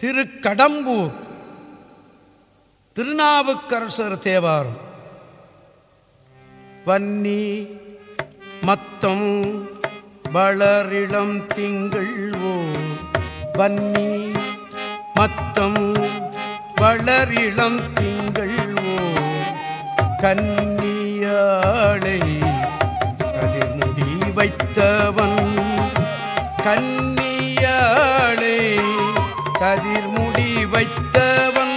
திருக்கடம்பூர் திருநாவுக்கரசர் தேவாரம். வன்னி மத்தம் வளரிளம் திங்கள் ஓ வன்னி மத்தம் வளரிளம் திங்கள் ஓ கன்னியாளை கதிர்முடி வைத்தவன் கன்னியாளை கதிர்முடி வைத்தவன்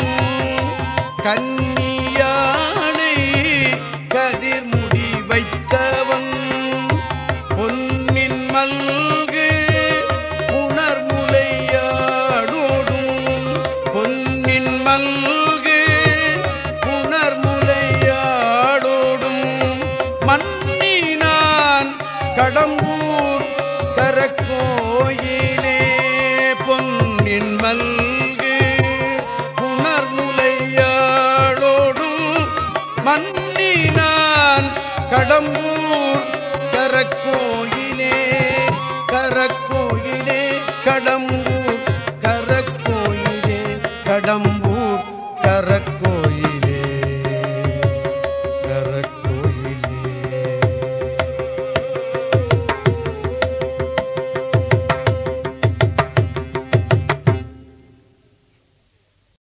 கன்னியாளை கதிர்முடி வைத்தவன் பொன்னின் மல்கு புனர்முலையாடோடும் பொன்னின் மல்கு புனர்முலையாடோடும் மன்னினான் கடம்பூர் கரக்கு கடம்பூர் கரக்கோயிலே கரக்கோயிலே கடம்பூர் கரக்கோயிலே கடம்பூர் கரக்கோ